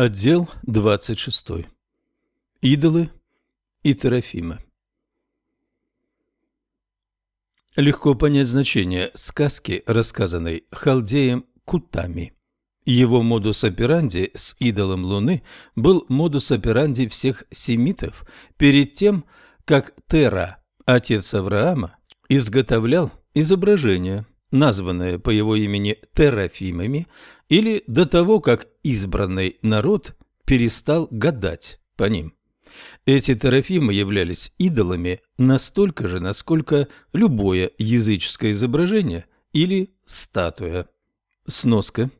Отдел 26. Идолы и Терафимы. Легко понять значение сказки, рассказанной халдеем Кутами. Его модус операнди с идолом Луны был модус операнди всех семитов перед тем, как Тера, отец Авраама, изготовлял изображение – названное по его имени Терафимами, или до того, как избранный народ перестал гадать по ним. Эти терафимы являлись идолами настолько же, насколько любое языческое изображение или статуя. Сноска.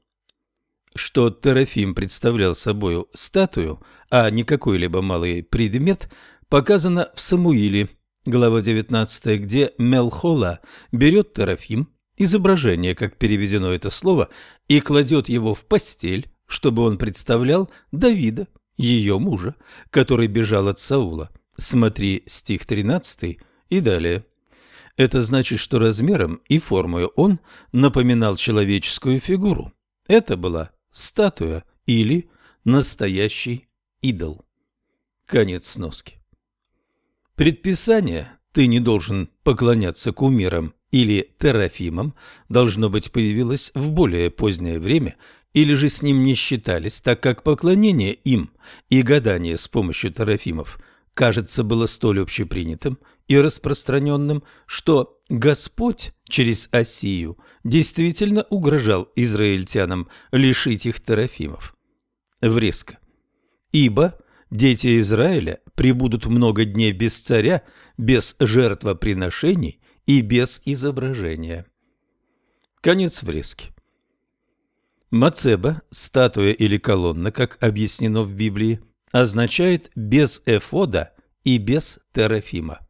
Что терафим представлял собою статую, а не какой-либо малый предмет, показано в Самуиле, глава 19, где Мелхола берет терафим, изображение, как переведено это слово, и кладет его в постель, чтобы он представлял Давида, ее мужа, который бежал от Саула. Смотри стих 13 и далее. Это значит, что размером и формой он напоминал человеческую фигуру. Это была статуя или настоящий идол. Конец сноски. Предписание «ты не должен поклоняться кумирам или терафимом, должно быть, появилось в более позднее время, или же с ним не считались, так как поклонение им и гадание с помощью терафимов, кажется, было столь общепринятым и распространенным, что Господь через Осию действительно угрожал израильтянам лишить их терафимов. Врезка. «Ибо дети Израиля прибудут много дней без царя, без жертвоприношений, и без изображения. Конец врезки. Мацеба, статуя или колонна, как объяснено в Библии, означает без эфода и без терафима.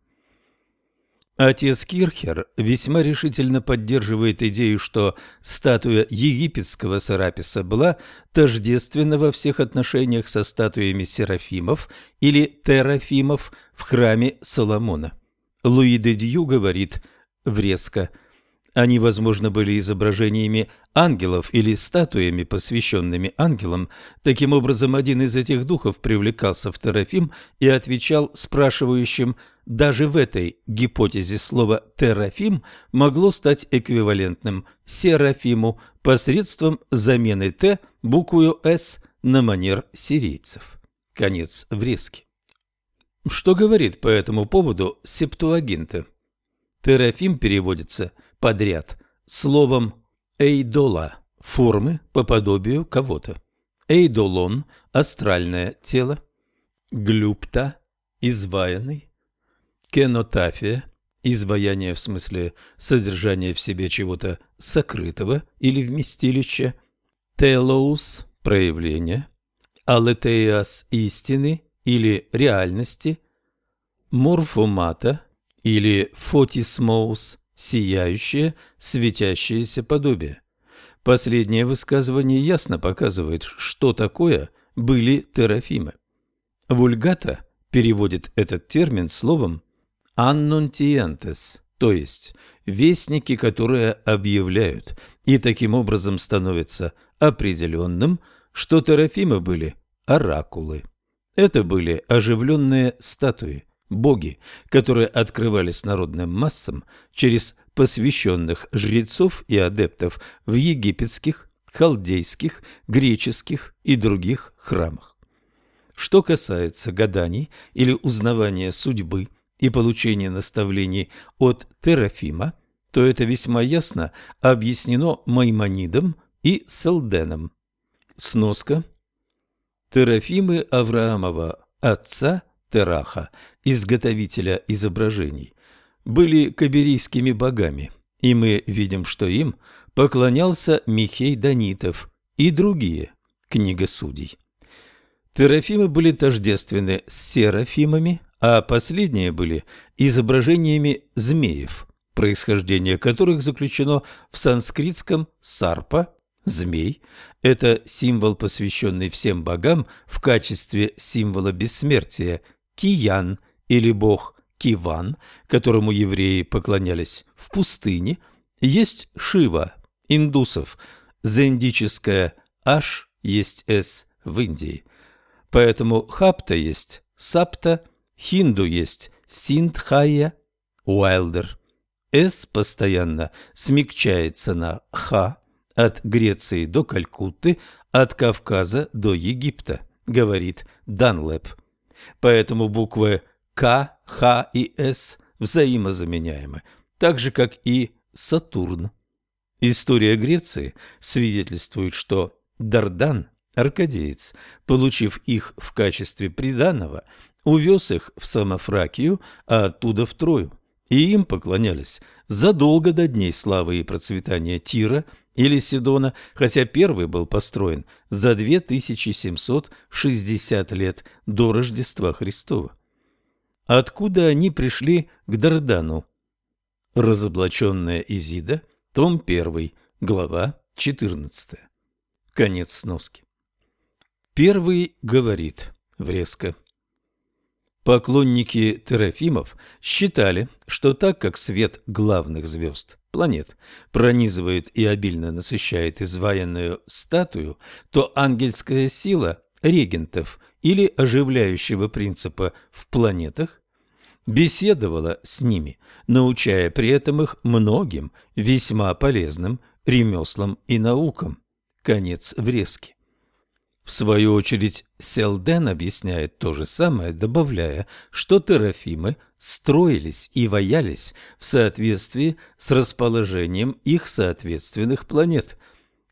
Отец Кирхер весьма решительно поддерживает идею, что статуя египетского Сераписа была тождественна во всех отношениях со статуями серафимов или терафимов в храме Соломона. Луи де Дью говорит врезко. Они, возможно, были изображениями ангелов или статуями, посвященными ангелам. Таким образом, один из этих духов привлекался в Терафим и отвечал спрашивающим, даже в этой гипотезе слово «терафим» могло стать эквивалентным «серафиму» посредством замены «т» буквою «с» на манер сирийцев. Конец врезки. Что говорит по этому поводу Септуагинта? Терафим переводится подряд словом «эйдола» – формы по подобию кого-то. Эйдолон – астральное тело. Глюпта – изваянный. Кенотафия – изваяние в смысле содержания в себе чего-то сокрытого или вместилища. Телоус – проявление. Алетеас – истины или реальности, морфомата или фотисмоус – сияющее, светящееся подобие. Последнее высказывание ясно показывает, что такое были терафимы. Вульгата переводит этот термин словом «аннунтиентес», то есть «вестники, которые объявляют», и таким образом становится определенным, что терафимы были оракулы. Это были оживленные статуи, боги, которые открывались народным массам через посвященных жрецов и адептов в египетских, халдейских, греческих и других храмах. Что касается гаданий или узнавания судьбы и получения наставлений от Терафима, то это весьма ясно объяснено Маймонидом и Селденом. Сноска – Терафимы Авраамова, отца Тераха, изготовителя изображений, были каберийскими богами, и мы видим, что им поклонялся Михей Данитов и другие, книга судей. Терафимы были тождественны с серафимами, а последние были изображениями змеев, происхождение которых заключено в санскритском «сарпа» Змей – это символ, посвященный всем богам в качестве символа бессмертия, Киян или бог Киван, которому евреи поклонялись в пустыне, есть Шива, индусов, зендическое Аш есть С, в Индии. Поэтому хапта есть сапта, хинду есть синдхая, уайлдер. «С» постоянно смягчается на «х» от Греции до Калькутты, от Кавказа до Египта, говорит Данлэп. Поэтому буквы К, Х и С взаимозаменяемы, так же, как и Сатурн. История Греции свидетельствует, что Дардан, аркадеец, получив их в качестве приданого, увез их в Самофракию, а оттуда в Трою и им поклонялись задолго до дней славы и процветания Тира или Сидона, хотя первый был построен за 2760 лет до Рождества Христова. Откуда они пришли к Дардану? Разоблаченная Изида, том 1, глава 14. Конец сноски. Первый говорит врезко. Поклонники Терафимов считали, что так как свет главных звезд, планет, пронизывает и обильно насыщает изваянную статую, то ангельская сила регентов или оживляющего принципа в планетах беседовала с ними, научая при этом их многим весьма полезным ремеслам и наукам. Конец врезки. В свою очередь, Селден объясняет то же самое, добавляя, что терафимы строились и ваялись в соответствии с расположением их соответственных планет.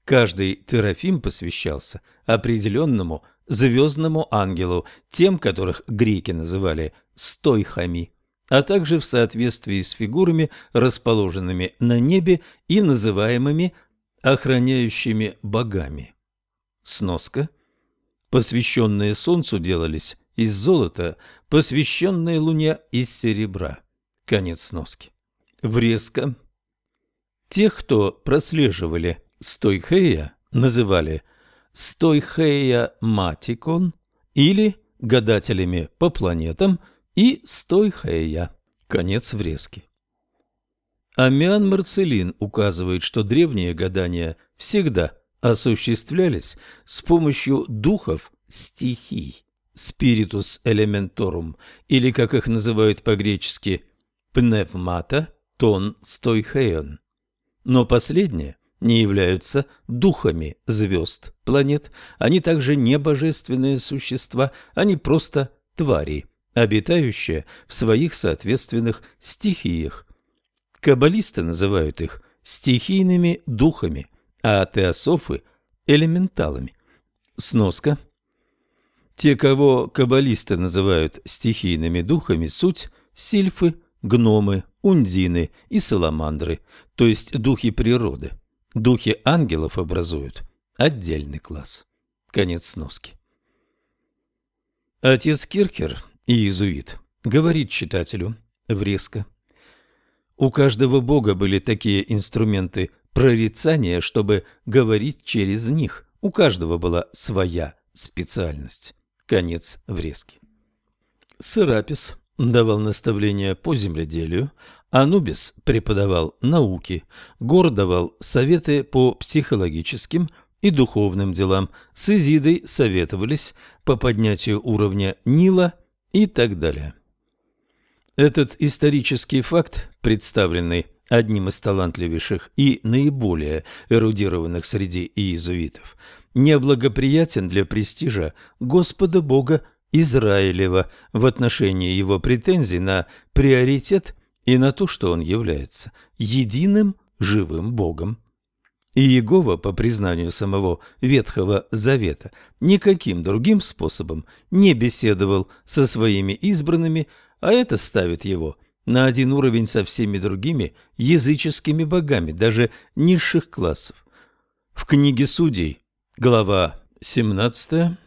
Каждый терафим посвящался определенному звездному ангелу, тем, которых греки называли стойхами, а также в соответствии с фигурами, расположенными на небе и называемыми охраняющими богами. Сноска – посвященные Солнцу, делались из золота, посвященные Луне из серебра. Конец сноски. Врезка. Тех, кто прослеживали Стойхея, называли Стойхея Матикон или гадателями по планетам и Стойхея. Конец врезки. Амиан Марцелин указывает, что древние гадания всегда осуществлялись с помощью духов стихий, спиритус элементорум, или, как их называют по-гречески, пневмата, тон стойхеон. Но последние не являются духами звезд, планет, они также не божественные существа, они просто твари, обитающие в своих соответственных стихиях. Каббалисты называют их стихийными духами – а теософы – элементалами. Сноска. Те, кого каббалисты называют стихийными духами, суть – сильфы, гномы, ундины и саламандры, то есть духи природы. Духи ангелов образуют отдельный класс. Конец сноски. Отец Киркер, иезуит, говорит читателю врезко. У каждого бога были такие инструменты прорицания, чтобы говорить через них. У каждого была своя специальность. Конец врезки. Сырапис давал наставления по земледелию, Анубис преподавал науки, Гор давал советы по психологическим и духовным делам, с Изидой советовались по поднятию уровня Нила и так далее. Этот исторический факт, представленный одним из талантливейших и наиболее эрудированных среди иезуитов, неблагоприятен для престижа Господа Бога Израилева в отношении его претензий на приоритет и на то, что он является единым живым Богом. И Иегова, по признанию самого Ветхого Завета, никаким другим способом не беседовал со своими избранными, а это ставит его – на один уровень со всеми другими языческими богами, даже низших классов. В книге Судей, глава 17,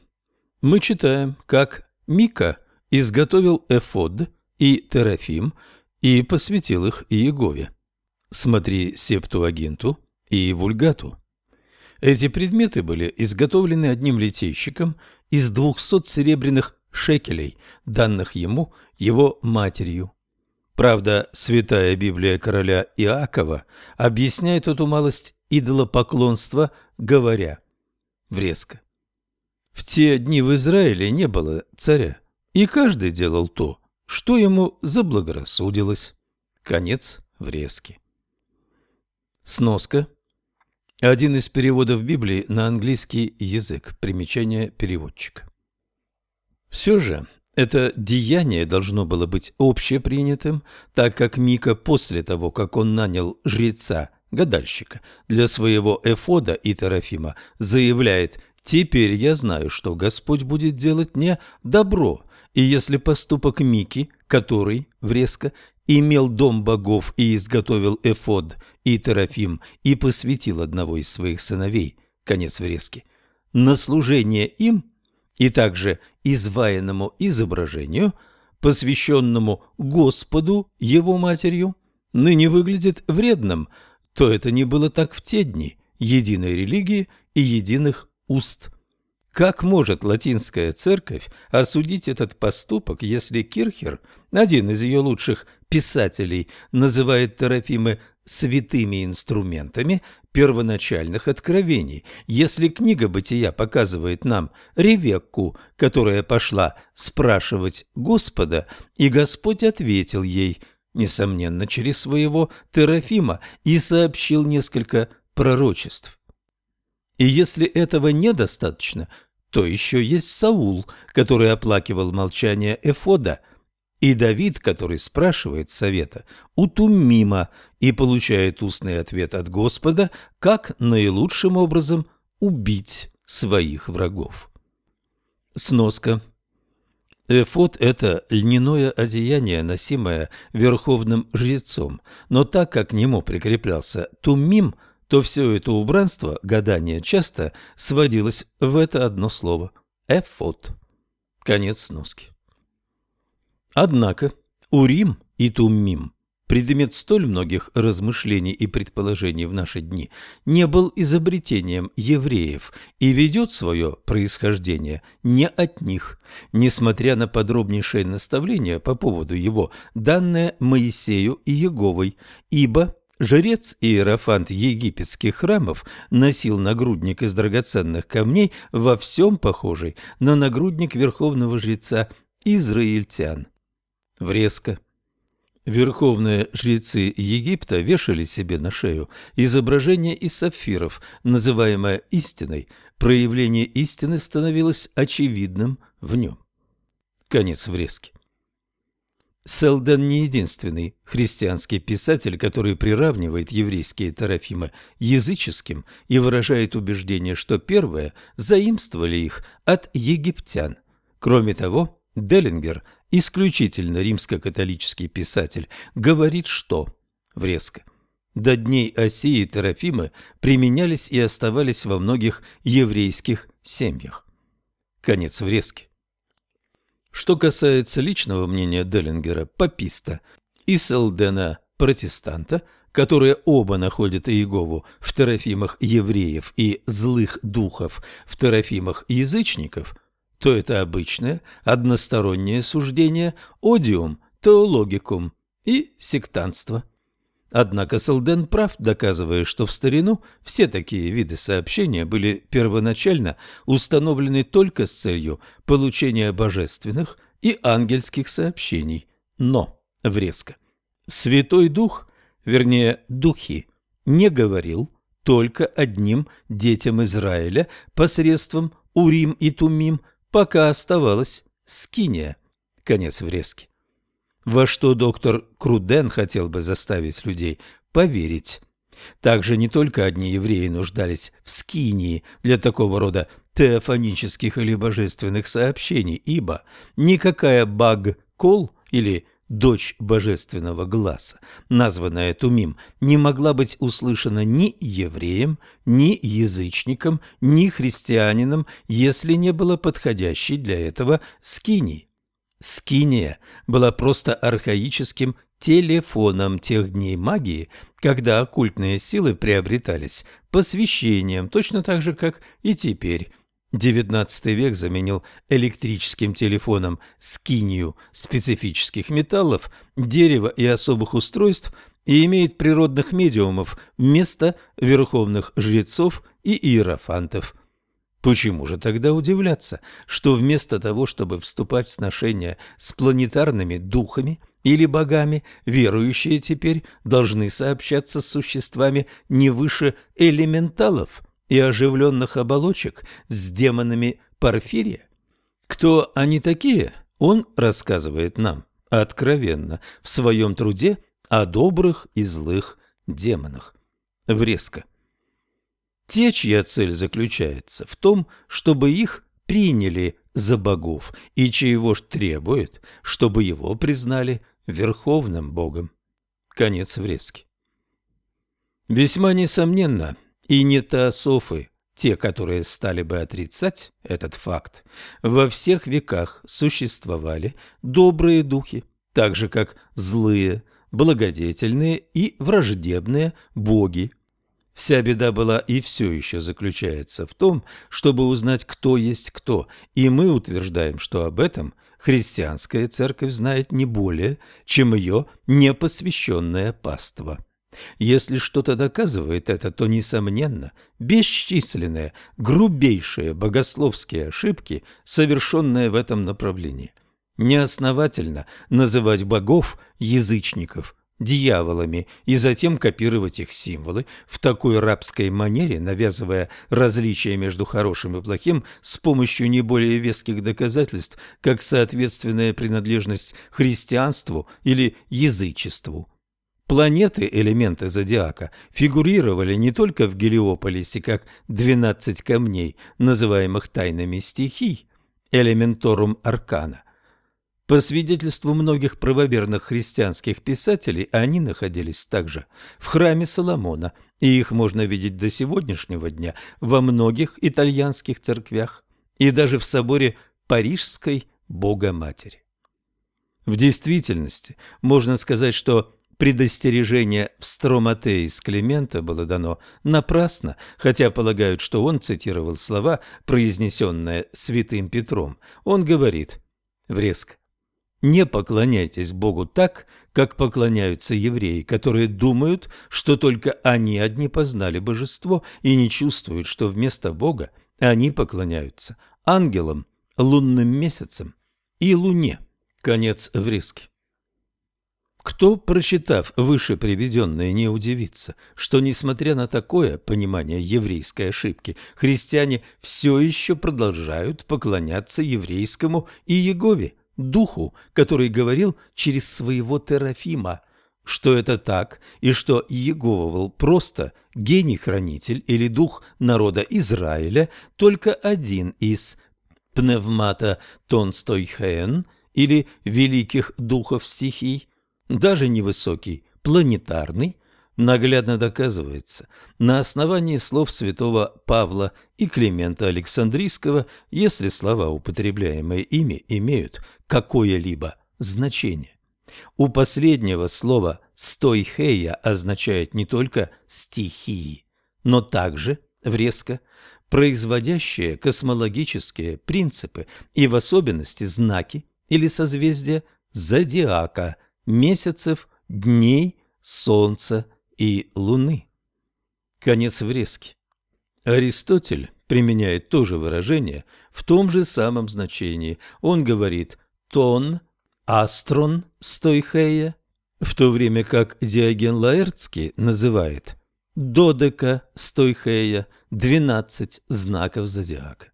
мы читаем, как Мика изготовил эфод и терафим и посвятил их Иегове. Смотри Септуагинту и Вульгату. Эти предметы были изготовлены одним литейщиком из двухсот серебряных шекелей, данных ему его матерью. Правда, святая Библия короля Иакова объясняет эту малость идолопоклонства, говоря врезко. В те дни в Израиле не было царя, и каждый делал то, что ему заблагорассудилось. Конец врезки. Сноска. Один из переводов Библии на английский язык. Примечание переводчика. Все же это деяние должно было быть общепринятым, так как Мика после того, как он нанял жреца, гадальщика, для своего эфода и Терафима, заявляет «Теперь я знаю, что Господь будет делать мне добро, и если поступок Мики, который, врезко, имел дом богов и изготовил эфод и Терафим и посвятил одного из своих сыновей, конец врезки, на служение им – и также изваянному изображению, посвященному Господу его матерью, ныне выглядит вредным, то это не было так в те дни единой религии и единых уст. Как может латинская церковь осудить этот поступок, если Кирхер, один из ее лучших писателей, называет Терафимы святыми инструментами первоначальных откровений. Если книга «Бытия» показывает нам Ревекку, которая пошла спрашивать Господа, и Господь ответил ей, несомненно, через своего Терафима, и сообщил несколько пророчеств. И если этого недостаточно, то еще есть Саул, который оплакивал молчание Эфода – и Давид, который спрашивает совета у Туммима и получает устный ответ от Господа, как наилучшим образом убить своих врагов. Сноска. Эфот – это льняное одеяние, носимое верховным жрецом, но так как к нему прикреплялся туммим, то все это убранство, гадание часто сводилось в это одно слово – эфот. Конец сноски. Однако Урим и Туммим, предмет столь многих размышлений и предположений в наши дни, не был изобретением евреев и ведет свое происхождение не от них, несмотря на подробнейшее наставление по поводу его, данное Моисею и Еговой, ибо Жрец Иерофант египетских храмов носил нагрудник из драгоценных камней во всем похожий на нагрудник верховного жреца израильтян. Врезка. Верховные жрецы Египта вешали себе на шею изображение из сапфиров, называемое истиной. Проявление истины становилось очевидным в нем. Конец врезки. Селден не единственный христианский писатель, который приравнивает еврейские тарафимы языческим и выражает убеждение, что первые заимствовали их от египтян. Кроме того, Деллингер – исключительно римско-католический писатель, говорит, что, врезко, до дней Осии и Терафимы применялись и оставались во многих еврейских семьях. Конец врезки. Что касается личного мнения Деллингера, паписта, и Селдена, протестанта, которые оба находят Иегову в Терафимах евреев и злых духов в Терафимах язычников – то это обычное одностороннее суждение, одиум, теологикум и сектантство. Однако Салден прав, доказывая, что в старину все такие виды сообщения были первоначально установлены только с целью получения божественных и ангельских сообщений. Но, врезко, Святой Дух, вернее, духи, не говорил только одним детям Израиля посредством Урим и Тумим, пока оставалась Скиния. Конец врезки. Во что доктор Круден хотел бы заставить людей поверить. Также не только одни евреи нуждались в скинии для такого рода теофонических или божественных сообщений, ибо никакая баг-кол или дочь божественного глаза, названная Тумим, не могла быть услышана ни евреем, ни язычником, ни христианином, если не было подходящей для этого скинии. Скиния была просто архаическим телефоном тех дней магии, когда оккультные силы приобретались посвящением, точно так же, как и теперь, XIX век заменил электрическим телефоном скинию специфических металлов, дерева и особых устройств и имеет природных медиумов вместо верховных жрецов и иерофантов. Почему же тогда удивляться, что вместо того, чтобы вступать в сношения с планетарными духами или богами, верующие теперь должны сообщаться с существами не выше элементалов и оживленных оболочек с демонами Порфирия? Кто они такие, он рассказывает нам откровенно в своем труде о добрых и злых демонах. Врезко. Те, чья цель заключается в том, чтобы их приняли за богов, и чьего ж требует, чтобы его признали верховным богом. Конец врезки. Весьма несомненно, и не теософы, те, которые стали бы отрицать этот факт, во всех веках существовали добрые духи, так же как злые, благодетельные и враждебные боги. Вся беда была и все еще заключается в том, чтобы узнать, кто есть кто, и мы утверждаем, что об этом христианская церковь знает не более, чем ее непосвященное паство. Если что-то доказывает это, то, несомненно, бесчисленные, грубейшие богословские ошибки, совершенные в этом направлении. Неосновательно называть богов язычников – дьяволами и затем копировать их символы в такой рабской манере, навязывая различия между хорошим и плохим с помощью не более веских доказательств, как соответственная принадлежность христианству или язычеству. Планеты, элементы зодиака, фигурировали не только в Гелиополисе как 12 камней, называемых тайнами стихий, элементорум аркана, по свидетельству многих правоверных христианских писателей, они находились также в храме Соломона, и их можно видеть до сегодняшнего дня во многих итальянских церквях и даже в соборе Парижской Богоматери. В действительности можно сказать, что предостережение в Строматее из Климента было дано напрасно, хотя полагают, что он цитировал слова, произнесенные святым Петром. Он говорит, врезко, не поклоняйтесь Богу так, как поклоняются евреи, которые думают, что только они одни познали божество и не чувствуют, что вместо Бога они поклоняются ангелам, лунным месяцам и луне. Конец врезки. Кто, прочитав выше приведенное, не удивится, что, несмотря на такое понимание еврейской ошибки, христиане все еще продолжают поклоняться еврейскому Иегове, духу, который говорил через своего Терафима, что это так, и что Иегова был просто гений-хранитель или дух народа Израиля, только один из пневмата Тонстойхен или великих духов стихий, даже невысокий, планетарный, наглядно доказывается на основании слов святого Павла и Климента Александрийского, если слова, употребляемые ими, имеют какое-либо значение. У последнего слова «стойхея» означает не только «стихии», но также, врезко, производящие космологические принципы и в особенности знаки или созвездия зодиака, месяцев, дней, солнца и Луны. Конец врезки. Аристотель применяет то же выражение в том же самом значении. Он говорит «тон», «астрон», «стойхея», в то время как Диоген Лаэртский называет «додека», «стойхея», «двенадцать знаков зодиака».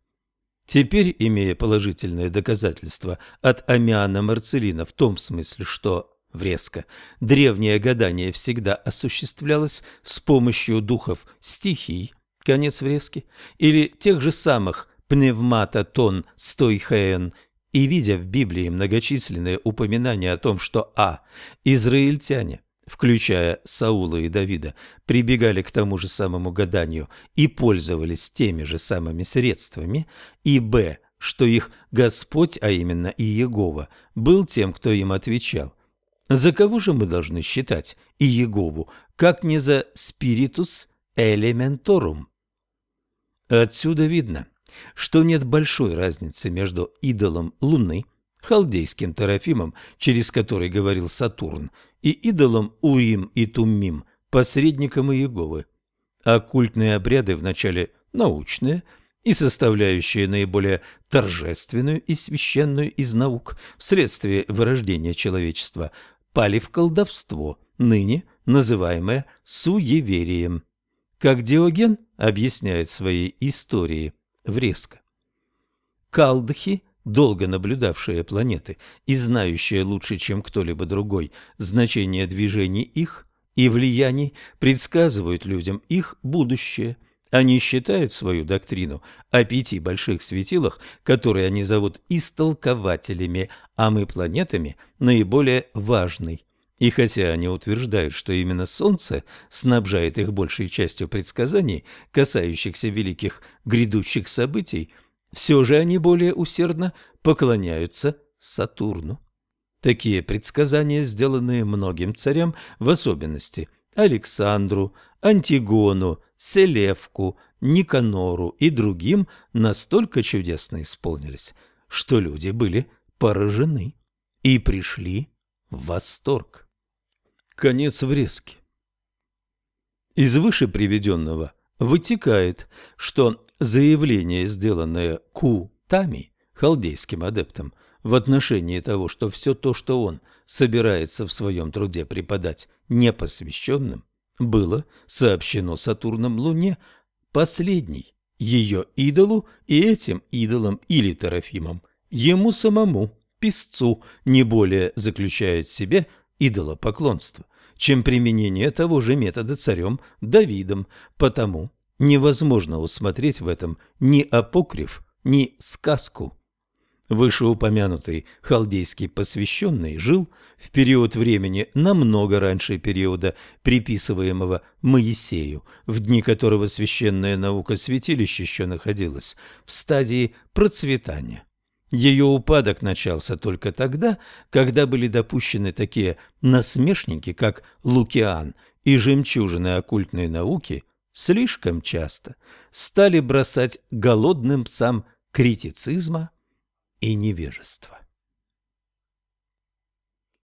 Теперь, имея положительное доказательство от Амиана Марцелина в том смысле, что врезко. Древнее гадание всегда осуществлялось с помощью духов стихий, конец врезки, или тех же самых пневмата тон стойхеен, и видя в Библии многочисленные упоминания о том, что а. израильтяне, включая Саула и Давида, прибегали к тому же самому гаданию и пользовались теми же самыми средствами, и б. что их Господь, а именно Иегова, был тем, кто им отвечал – за кого же мы должны считать Иегову, как не за спиритус элементарум? Отсюда видно, что нет большой разницы между идолом Луны, халдейским Терафимом, через который говорил Сатурн, и идолом Урим и Туммим, посредником Иеговы. Оккультные обряды вначале научные и составляющие наиболее торжественную и священную из наук вследствие вырождения человечества, пали в колдовство, ныне называемое суеверием. Как Диоген объясняет своей истории врезко. Калдхи, долго наблюдавшие планеты и знающие лучше, чем кто-либо другой, значение движений их и влияний, предсказывают людям их будущее – они считают свою доктрину о пяти больших светилах, которые они зовут истолкователями, а мы планетами, наиболее важной. И хотя они утверждают, что именно Солнце снабжает их большей частью предсказаний, касающихся великих грядущих событий, все же они более усердно поклоняются Сатурну. Такие предсказания, сделанные многим царям, в особенности Александру, Антигону, Селевку, Никанору и другим настолько чудесно исполнились, что люди были поражены и пришли в восторг. Конец врезки. Из выше приведенного вытекает, что заявление, сделанное Ку-Тами, халдейским адептом, в отношении того, что все то, что он собирается в своем труде преподать непосвященным, было сообщено Сатурном Луне последней, ее идолу и этим идолам или Терафимам, ему самому, писцу, не более заключает в себе идолопоклонство, чем применение того же метода царем Давидом, потому невозможно усмотреть в этом ни апокриф, ни сказку. Вышеупомянутый халдейский посвященный жил в период времени намного раньше периода, приписываемого Моисею, в дни которого священная наука святилища еще находилась в стадии процветания. Ее упадок начался только тогда, когда были допущены такие насмешники, как Лукиан и жемчужины оккультной науки, слишком часто стали бросать голодным псам критицизма – и невежество.